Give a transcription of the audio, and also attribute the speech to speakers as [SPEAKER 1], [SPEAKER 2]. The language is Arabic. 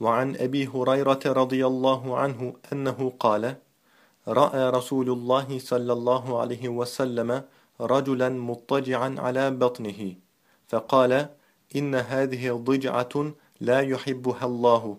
[SPEAKER 1] وعن أبي هريرة رضي الله عنه أنه قال رأى رسول الله صلى الله عليه وسلم رجلا مضطجعا على بطنه فقال إن هذه ضجعة لا يحبها الله.